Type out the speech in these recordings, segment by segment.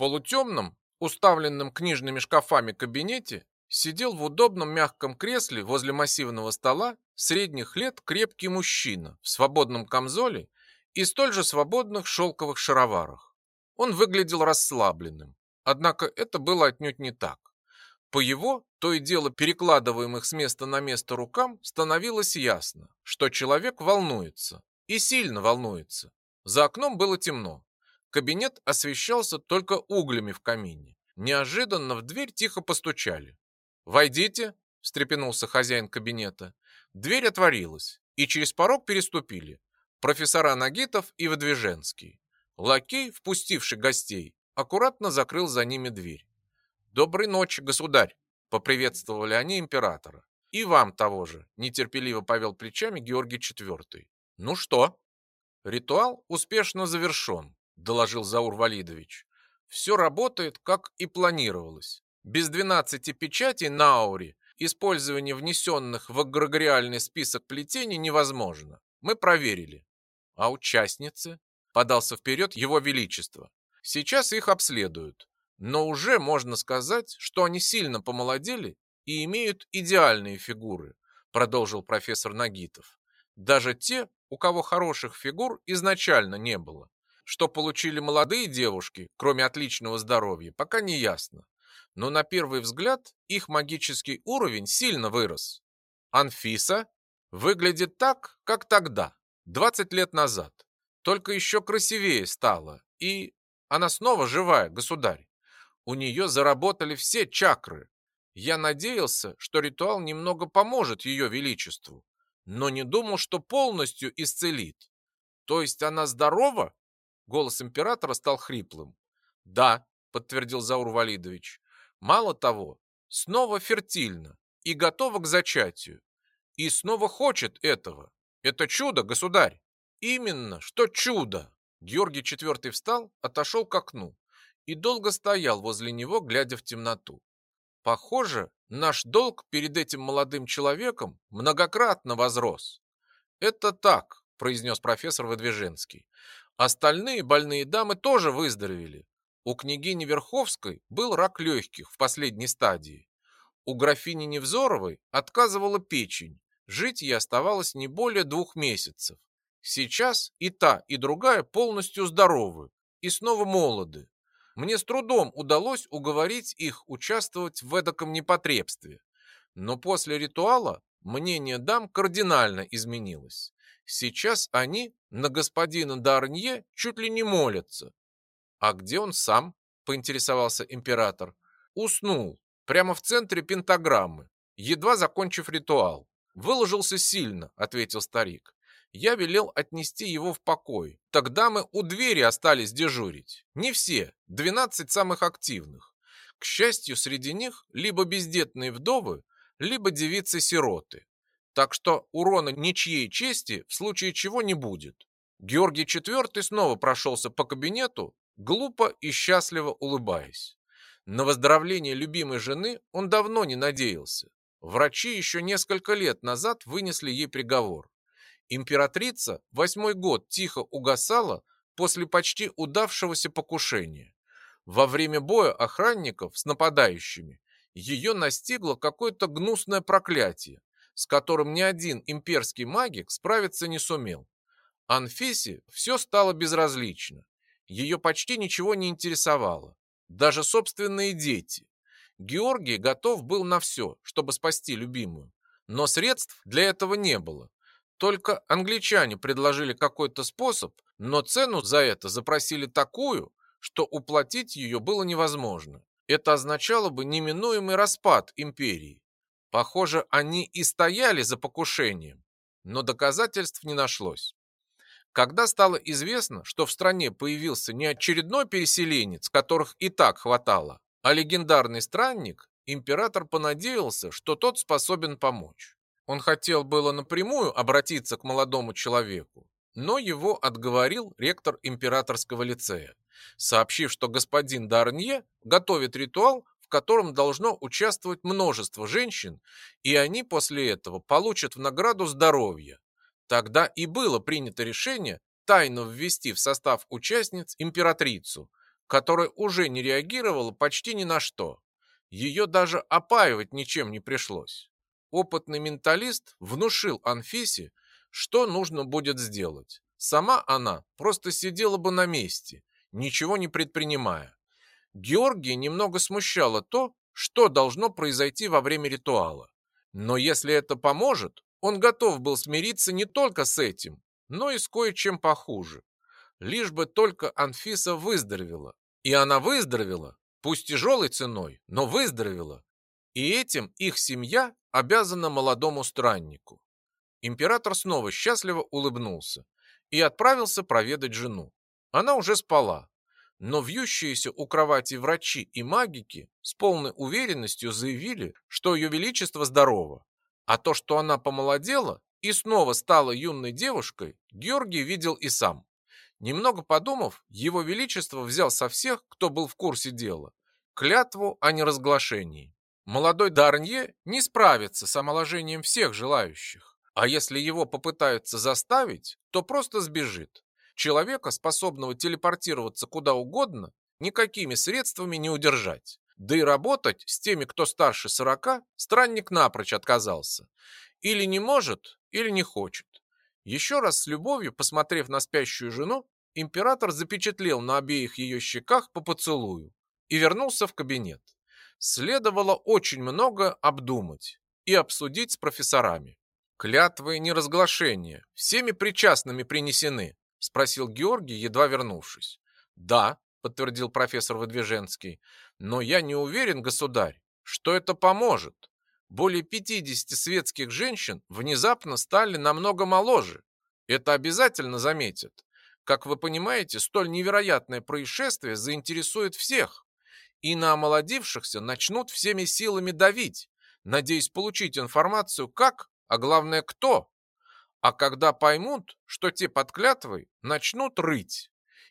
полутемном, уставленном книжными шкафами кабинете сидел в удобном мягком кресле возле массивного стола средних лет крепкий мужчина в свободном камзоле и столь же свободных шелковых шароварах. Он выглядел расслабленным, однако это было отнюдь не так. По его, то и дело перекладываемых с места на место рукам, становилось ясно, что человек волнуется, и сильно волнуется. За окном было темно. Кабинет освещался только углями в камине. Неожиданно в дверь тихо постучали. «Войдите», — встрепенулся хозяин кабинета. Дверь отворилась, и через порог переступили профессора Нагитов и Выдвиженский. Лакей, впустивший гостей, аккуратно закрыл за ними дверь. «Доброй ночи, государь!» — поприветствовали они императора. «И вам того же!» — нетерпеливо повел плечами Георгий IV. «Ну что?» «Ритуал успешно завершен», — доложил Заур Валидович. «Все работает, как и планировалось. Без 12 печатей на ауре использование внесенных в эгрегориальный список плетений невозможно. Мы проверили. А участницы? Подался вперед его величество. Сейчас их обследуют. Но уже можно сказать, что они сильно помолодели и имеют идеальные фигуры, продолжил профессор Нагитов. Даже те, у кого хороших фигур изначально не было. Что получили молодые девушки, кроме отличного здоровья, пока не ясно но на первый взгляд их магический уровень сильно вырос. Анфиса выглядит так, как тогда, 20 лет назад, только еще красивее стала, и она снова живая, государь. У нее заработали все чакры. Я надеялся, что ритуал немного поможет ее величеству, но не думал, что полностью исцелит. То есть она здорова? Голос императора стал хриплым. Да, подтвердил Заур Валидович. Мало того, снова фертильна и готова к зачатию. И снова хочет этого. Это чудо, государь. Именно, что чудо. Георгий IV встал, отошел к окну и долго стоял возле него, глядя в темноту. Похоже, наш долг перед этим молодым человеком многократно возрос. Это так, произнес профессор Выдвиженский. Остальные больные дамы тоже выздоровели, у княгини Верховской был рак легких в последней стадии. У графини Невзоровой отказывала печень. Жить ей оставалось не более двух месяцев. Сейчас и та, и другая полностью здоровы и снова молоды. Мне с трудом удалось уговорить их участвовать в эдаком непотребстве. Но после ритуала мнение дам кардинально изменилось. Сейчас они на господина Дарнье чуть ли не молятся, «А где он сам?» – поинтересовался император. «Уснул, прямо в центре пентаграммы, едва закончив ритуал. Выложился сильно», – ответил старик. «Я велел отнести его в покой. Тогда мы у двери остались дежурить. Не все, двенадцать самых активных. К счастью, среди них либо бездетные вдовы, либо девицы-сироты. Так что урона ничьей чести в случае чего не будет. Георгий IV снова прошелся по кабинету, глупо и счастливо улыбаясь. На выздоровление любимой жены он давно не надеялся. Врачи еще несколько лет назад вынесли ей приговор. Императрица восьмой год тихо угасала после почти удавшегося покушения. Во время боя охранников с нападающими ее настигло какое-то гнусное проклятие, с которым ни один имперский магик справиться не сумел. Анфисе все стало безразлично. Ее почти ничего не интересовало, даже собственные дети. Георгий готов был на все, чтобы спасти любимую, но средств для этого не было. Только англичане предложили какой-то способ, но цену за это запросили такую, что уплатить ее было невозможно. Это означало бы неминуемый распад империи. Похоже, они и стояли за покушением, но доказательств не нашлось. Когда стало известно, что в стране появился не очередной переселенец, которых и так хватало, а легендарный странник, император понадеялся, что тот способен помочь. Он хотел было напрямую обратиться к молодому человеку, но его отговорил ректор императорского лицея, сообщив, что господин Дарнье готовит ритуал, в котором должно участвовать множество женщин, и они после этого получат в награду здоровье, Тогда и было принято решение тайно ввести в состав участниц императрицу, которая уже не реагировала почти ни на что. Ее даже опаивать ничем не пришлось. Опытный менталист внушил Анфисе, что нужно будет сделать. Сама она просто сидела бы на месте, ничего не предпринимая. Георгия немного смущало то, что должно произойти во время ритуала. Но если это поможет, он готов был смириться не только с этим, но и с кое-чем похуже. Лишь бы только Анфиса выздоровела. И она выздоровела, пусть тяжелой ценой, но выздоровела. И этим их семья обязана молодому страннику. Император снова счастливо улыбнулся и отправился проведать жену. Она уже спала, но вьющиеся у кровати врачи и магики с полной уверенностью заявили, что ее величество здорово, а то, что она помолодела и снова стала юной девушкой, Георгий видел и сам. Немного подумав, его величество взял со всех, кто был в курсе дела, клятву о неразглашении. Молодой Дарнье не справится с омоложением всех желающих, а если его попытаются заставить, то просто сбежит. Человека, способного телепортироваться куда угодно, никакими средствами не удержать. Да и работать с теми, кто старше сорока, странник напрочь отказался. Или не может, или не хочет. Еще раз с любовью, посмотрев на спящую жену, император запечатлел на обеих ее щеках по поцелую и вернулся в кабинет. Следовало очень много обдумать и обсудить с профессорами. Клятвы неразглашения всеми причастными принесены, — спросил Георгий, едва вернувшись. «Да», — подтвердил профессор Выдвиженский, «но я не уверен, государь, что это поможет. Более 50 светских женщин внезапно стали намного моложе. Это обязательно заметят. Как вы понимаете, столь невероятное происшествие заинтересует всех, и на омолодившихся начнут всеми силами давить, надеясь получить информацию как, а главное кто. А когда поймут, что те под клятвой, начнут рыть.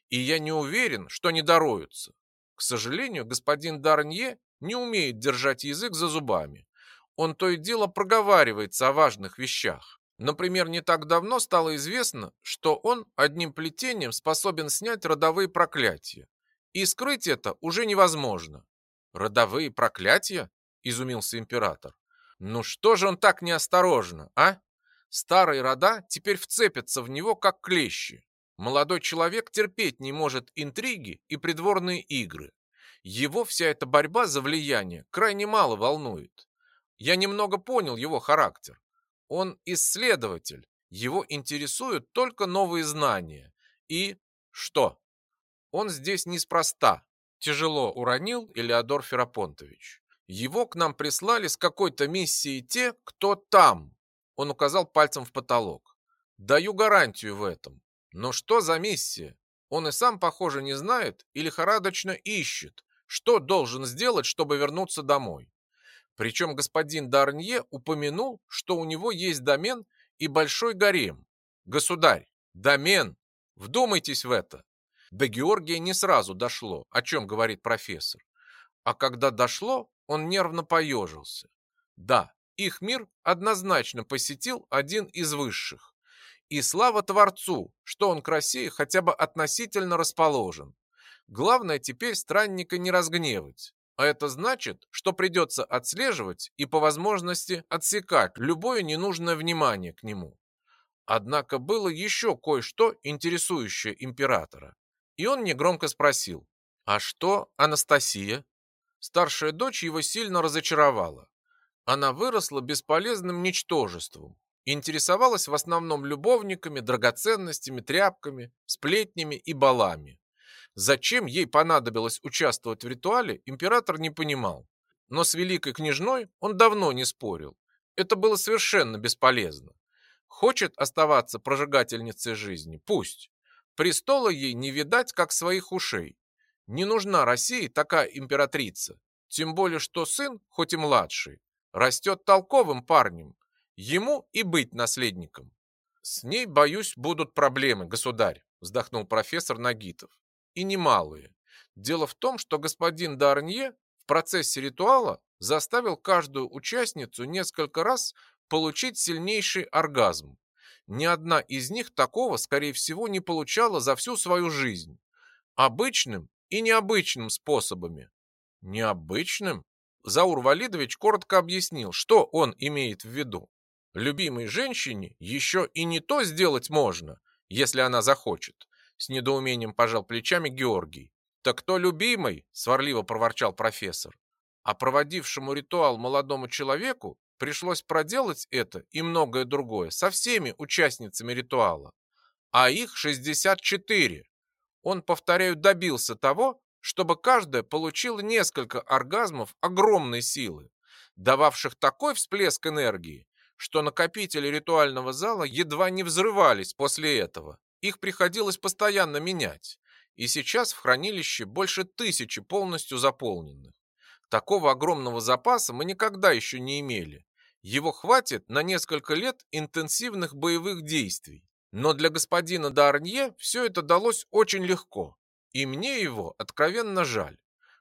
И я не уверен, что не дороются. К сожалению, господин Дарнье не умеет держать язык за зубами. Он то и дело проговаривается о важных вещах. Например, не так давно стало известно, что он одним плетением способен снять родовые проклятия. И скрыть это уже невозможно. «Родовые проклятия?» – изумился император. «Ну что же он так неосторожно, а?» Старые рода теперь вцепятся в него, как клещи. Молодой человек терпеть не может интриги и придворные игры. Его вся эта борьба за влияние крайне мало волнует. Я немного понял его характер. Он исследователь, его интересуют только новые знания. И что? Он здесь неспроста. Тяжело уронил Элеодор Ферапонтович. Его к нам прислали с какой-то миссией те, кто там, он указал пальцем в потолок. Даю гарантию в этом. Но что за миссия? Он и сам, похоже, не знает и лихорадочно ищет, что должен сделать, чтобы вернуться домой. Причем господин Дарнье упомянул, что у него есть домен и большой гарем. Государь, домен! Вдумайтесь в это! До Георгия не сразу дошло, о чем говорит профессор. А когда дошло, он нервно поежился. Да, их мир однозначно посетил один из высших. И слава Творцу, что он к России хотя бы относительно расположен. Главное теперь странника не разгневать. А это значит, что придется отслеживать и по возможности отсекать любое ненужное внимание к нему. Однако было еще кое-что, интересующее императора. И он негромко спросил, а что Анастасия? Старшая дочь его сильно разочаровала. Она выросла бесполезным ничтожеством, интересовалась в основном любовниками, драгоценностями, тряпками, сплетнями и балами. Зачем ей понадобилось участвовать в ритуале, император не понимал. Но с великой княжной он давно не спорил. Это было совершенно бесполезно. Хочет оставаться прожигательницей жизни? Пусть. Престола ей не видать, как своих ушей. Не нужна России такая императрица. Тем более, что сын, хоть и младший, Растет толковым парнем. Ему и быть наследником. С ней, боюсь, будут проблемы, государь, вздохнул профессор Нагитов. И немалые. Дело в том, что господин Дарнье в процессе ритуала заставил каждую участницу несколько раз получить сильнейший оргазм. Ни одна из них такого, скорее всего, не получала за всю свою жизнь. Обычным и необычным способами. Необычным? Заур Валидович коротко объяснил, что он имеет в виду. Любимой женщине еще и не то сделать можно, если она захочет. С недоумением пожал плечами Георгий. «Так кто любимый?» – сварливо проворчал профессор. А проводившему ритуал молодому человеку пришлось проделать это и многое другое со всеми участницами ритуала. А их 64. Он, повторяю, добился того, чтобы каждая получила несколько оргазмов огромной силы, дававших такой всплеск энергии, что накопители ритуального зала едва не взрывались после этого. Их приходилось постоянно менять, и сейчас в хранилище больше тысячи полностью заполненных. Такого огромного запаса мы никогда еще не имели. Его хватит на несколько лет интенсивных боевых действий. Но для господина Дарнье все это далось очень легко. И мне его откровенно жаль.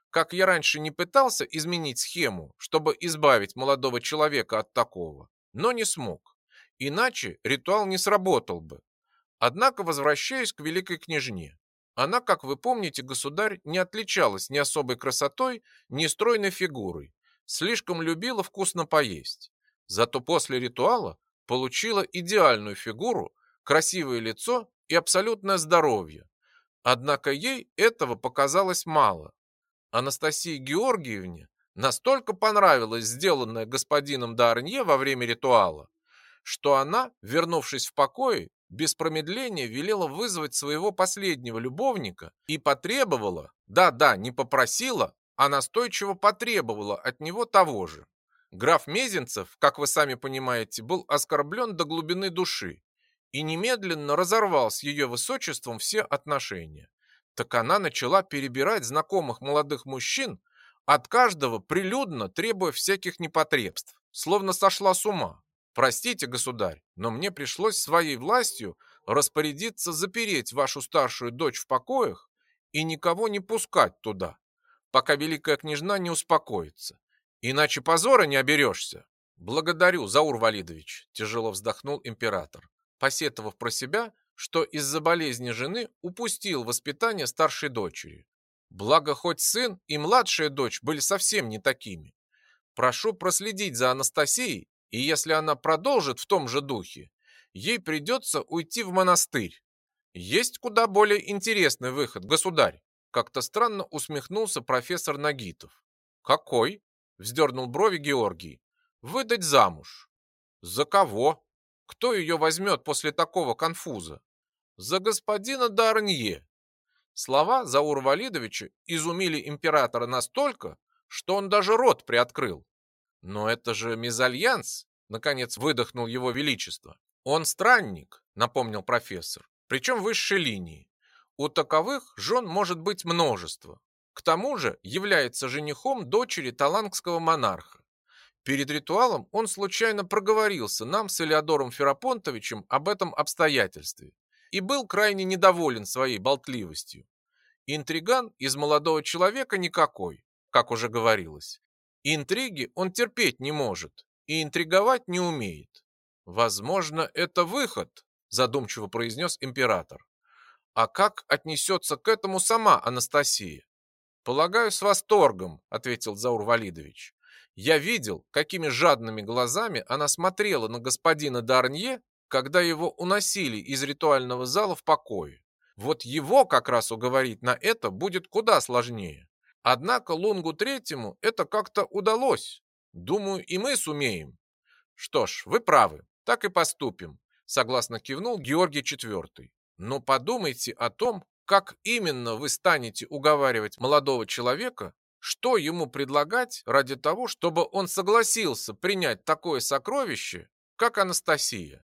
Как я раньше не пытался изменить схему, чтобы избавить молодого человека от такого, но не смог. Иначе ритуал не сработал бы. Однако возвращаюсь к великой княжне. Она, как вы помните, государь, не отличалась ни особой красотой, ни стройной фигурой. Слишком любила вкусно поесть. Зато после ритуала получила идеальную фигуру, красивое лицо и абсолютное здоровье. Однако ей этого показалось мало. Анастасии Георгиевне настолько понравилось сделанное господином Дарнье во время ритуала, что она, вернувшись в покое, без промедления велела вызвать своего последнего любовника и потребовала, да-да, не попросила, а настойчиво потребовала от него того же. Граф Мезенцев, как вы сами понимаете, был оскорблен до глубины души и немедленно разорвал с ее высочеством все отношения. Так она начала перебирать знакомых молодых мужчин, от каждого прилюдно требуя всяких непотребств, словно сошла с ума. Простите, государь, но мне пришлось своей властью распорядиться запереть вашу старшую дочь в покоях и никого не пускать туда, пока великая княжна не успокоится. Иначе позора не оберешься. Благодарю, Заур Валидович, тяжело вздохнул император, посетовав про себя, что из-за болезни жены упустил воспитание старшей дочери. Благо, хоть сын и младшая дочь были совсем не такими. Прошу проследить за Анастасией и если она продолжит в том же духе, ей придется уйти в монастырь. Есть куда более интересный выход, государь. Как-то странно усмехнулся профессор Нагитов. Какой? Вздернул брови Георгий. Выдать замуж. За кого? Кто ее возьмет после такого конфуза? За господина Дарнье. Слова Заура Валидовича изумили императора настолько, что он даже рот приоткрыл. «Но это же мезальянс!» — наконец выдохнул его величество. «Он странник», — напомнил профессор, «причем высшей линии. У таковых жен может быть множество. К тому же является женихом дочери талангского монарха. Перед ритуалом он случайно проговорился нам с Элеодором Ферапонтовичем об этом обстоятельстве и был крайне недоволен своей болтливостью. Интриган из молодого человека никакой, как уже говорилось. Интриги он терпеть не может и интриговать не умеет. Возможно, это выход, задумчиво произнес император. А как отнесется к этому сама Анастасия? Полагаю, с восторгом, ответил Заур Валидович. Я видел, какими жадными глазами она смотрела на господина Дарнье, когда его уносили из ритуального зала в покое. Вот его как раз уговорить на это будет куда сложнее. Однако Лунгу Третьему это как-то удалось. Думаю, и мы сумеем. Что ж, вы правы, так и поступим, согласно кивнул Георгий IV. Но подумайте о том, как именно вы станете уговаривать молодого человека, что ему предлагать ради того, чтобы он согласился принять такое сокровище, как Анастасия.